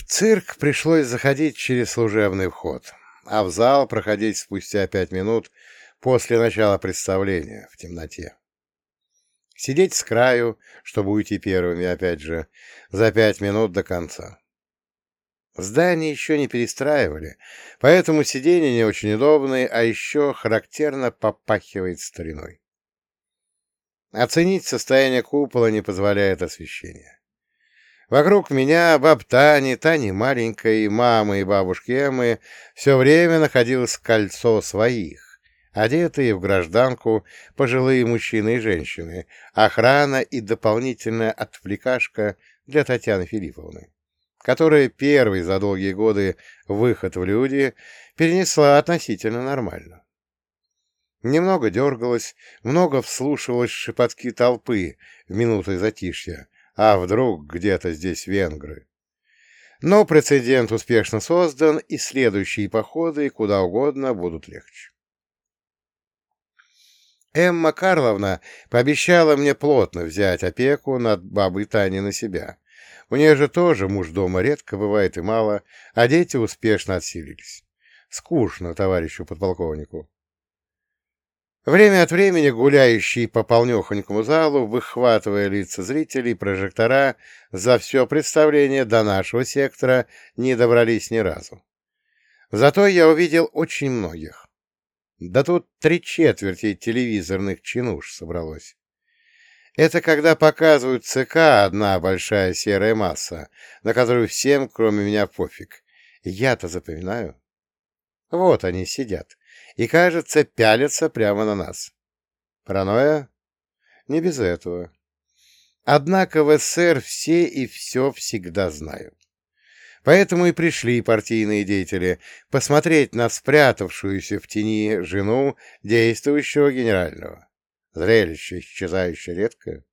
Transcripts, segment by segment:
В цирк пришлось заходить через служебный вход, а в зал проходить спустя пять минут после начала представления в темноте. Сидеть с краю, чтобы уйти первыми, опять же, за пять минут до конца. Здание еще не перестраивали, поэтому сиденья не очень удобные, а еще характерно попахивает стариной. Оценить состояние купола не позволяет освещение. Вокруг меня баб Тани, Тани маленькой, мамы и бабушки Эммы все время находилось кольцо своих, одетые в гражданку пожилые мужчины и женщины, охрана и дополнительная отвлекашка для Татьяны Филипповны, которая первый за долгие годы выход в люди перенесла относительно нормально. Немного дергалась, много вслушивалась шепотки толпы в минуты затишья, а вдруг где-то здесь венгры? Но прецедент успешно создан, и следующие походы куда угодно будут легче. Эмма Карловна пообещала мне плотно взять опеку над бабой Таней на себя. У нее же тоже муж дома редко бывает и мало, а дети успешно отсилились. Скучно товарищу подполковнику. Время от времени гуляющий по полнехонькому залу, выхватывая лица зрителей, прожектора, за все представление до нашего сектора не добрались ни разу. Зато я увидел очень многих. Да тут три четверти телевизорных чинуш собралось. Это когда показывают ЦК одна большая серая масса, на которую всем, кроме меня, пофиг. Я-то запоминаю. Вот они сидят и, кажется, пялятся прямо на нас. Паранойя? Не без этого. Однако в СССР все и все всегда знают. Поэтому и пришли партийные деятели посмотреть на спрятавшуюся в тени жену действующего генерального. Зрелище исчезающее редкое.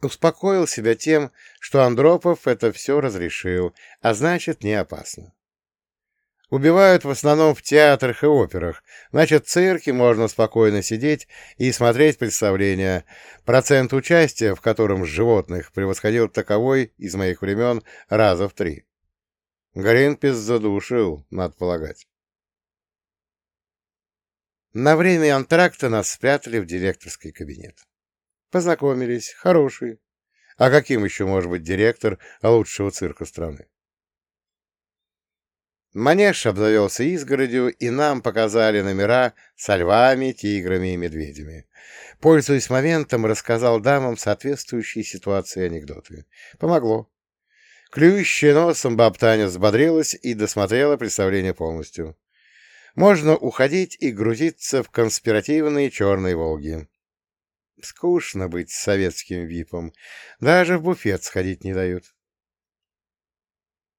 Успокоил себя тем, что Андропов это все разрешил, а значит, не опасно. Убивают в основном в театрах и операх. Значит, в цирке можно спокойно сидеть и смотреть представления, процент участия в котором животных превосходил таковой из моих времен раза в три. Гринпис задушил, надо полагать. На время антракта нас спрятали в директорский кабинет. Познакомились. Хороший. А каким еще может быть директор лучшего цирка страны? Манеж обзавелся изгородью, и нам показали номера со львами, тиграми и медведями. Пользуясь моментом, рассказал дамам соответствующие ситуации анекдоты. Помогло. Клюющая носом баб Таня взбодрилась и досмотрела представление полностью. Можно уходить и грузиться в конспиративные черные «Волги». Скучно быть советским випом. Даже в буфет сходить не дают.